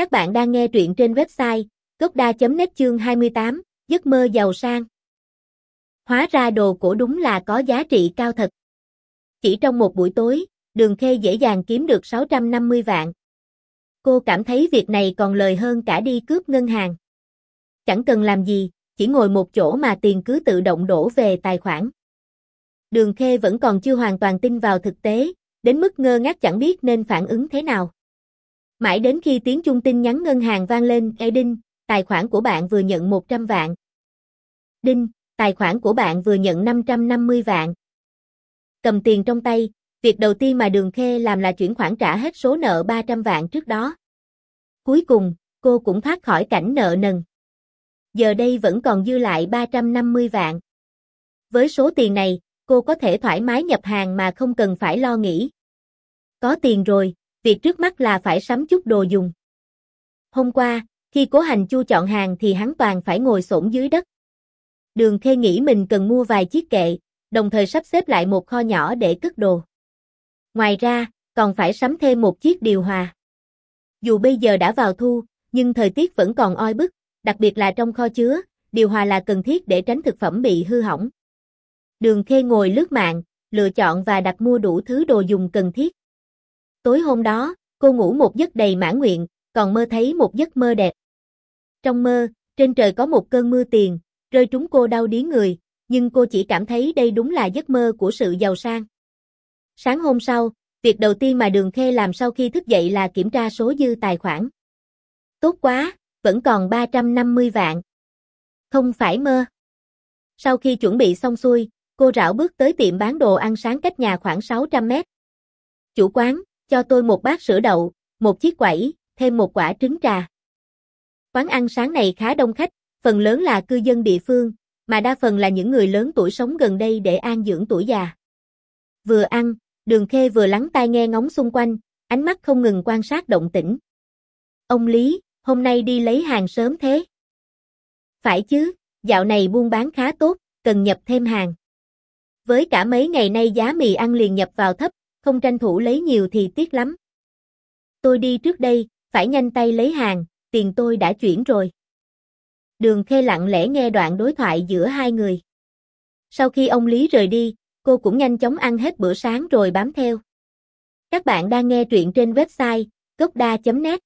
Các bạn đang nghe truyện trên website gocda.net chương 28, giấc mơ giàu sang. Hóa ra đồ cổ đúng là có giá trị cao thật. Chỉ trong một buổi tối, Đường Khê dễ dàng kiếm được 650 vạn. Cô cảm thấy việc này còn lời hơn cả đi cướp ngân hàng. Chẳng cần làm gì, chỉ ngồi một chỗ mà tiền cứ tự động đổ về tài khoản. Đường Khê vẫn còn chưa hoàn toàn tin vào thực tế, đến mức ngơ ngác chẳng biết nên phản ứng thế nào. Mãi đến khi tiếng chung tin nhắn ngân hàng vang lên, Ê Đinh, tài khoản của bạn vừa nhận 100 vạn. Đinh, tài khoản của bạn vừa nhận 550 vạn. Cầm tiền trong tay, việc đầu tiên mà Đường Khê làm là chuyển khoản trả hết số nợ 300 vạn trước đó. Cuối cùng, cô cũng thoát khỏi cảnh nợ nần. Giờ đây vẫn còn dư lại 350 vạn. Với số tiền này, cô có thể thoải mái nhập hàng mà không cần phải lo nghĩ. Có tiền rồi, việc trước mắt là phải sắm chút đồ dùng. Hôm qua, khi cố hành chu chọn hàng thì hắn toàn phải ngồi xổm dưới đất. Đường Khê nghĩ mình cần mua vài chiếc kệ, đồng thời sắp xếp lại một kho nhỏ để cất đồ. Ngoài ra, còn phải sắm thêm một chiếc điều hòa. Dù bây giờ đã vào thu, nhưng thời tiết vẫn còn oi bức, đặc biệt là trong kho chứa, điều hòa là cần thiết để tránh thực phẩm bị hư hỏng. Đường Khê ngồi lướt mạng, lựa chọn và đặt mua đủ thứ đồ dùng cần thiết. Tối hôm đó, cô ngủ một giấc đầy mãn nguyện, còn mơ thấy một giấc mơ đẹp. Trong mơ, trên trời có một cơn mưa tiền, rơi trúng cô đau điếng người, nhưng cô chỉ cảm thấy đây đúng là giấc mơ của sự giàu sang. Sáng hôm sau, việc đầu tiên mà Đường Khê làm sau khi thức dậy là kiểm tra số dư tài khoản. Tốt quá, vẫn còn 350 vạn. Không phải mơ. Sau khi chuẩn bị xong xuôi, cô rảo bước tới tiệm bán đồ ăn sáng cách nhà khoảng 600 mét. Chủ quán, cho tôi một bát sữa đậu, một chiếc quẩy, thêm một quả trứng trà. Quán ăn sáng này khá đông khách, phần lớn là cư dân địa phương, mà đa phần là những người lớn tuổi sống gần đây để an dưỡng tuổi già. Vừa ăn, Đường Khê vừa lắng tai nghe ngóng xung quanh, ánh mắt không ngừng quan sát động tĩnh. Ông Lý, hôm nay đi lấy hàng sớm thế. Phải chứ, dạo này buôn bán khá tốt, cần nhập thêm hàng. Với cả mấy ngày nay giá mì ăn liền nhập vào thấp, không tranh thủ lấy nhiều thì tiếc lắm. Tôi đi trước đây, phải nhanh tay lấy hàng, tiền tôi đã chuyển rồi. Đường Khê lặng lẽ nghe đoạn đối thoại giữa hai người. Sau khi ông Lý rời đi, cô cũng nhanh chóng ăn hết bữa sáng rồi bám theo. Các bạn đang nghe truyện trên website gocda.net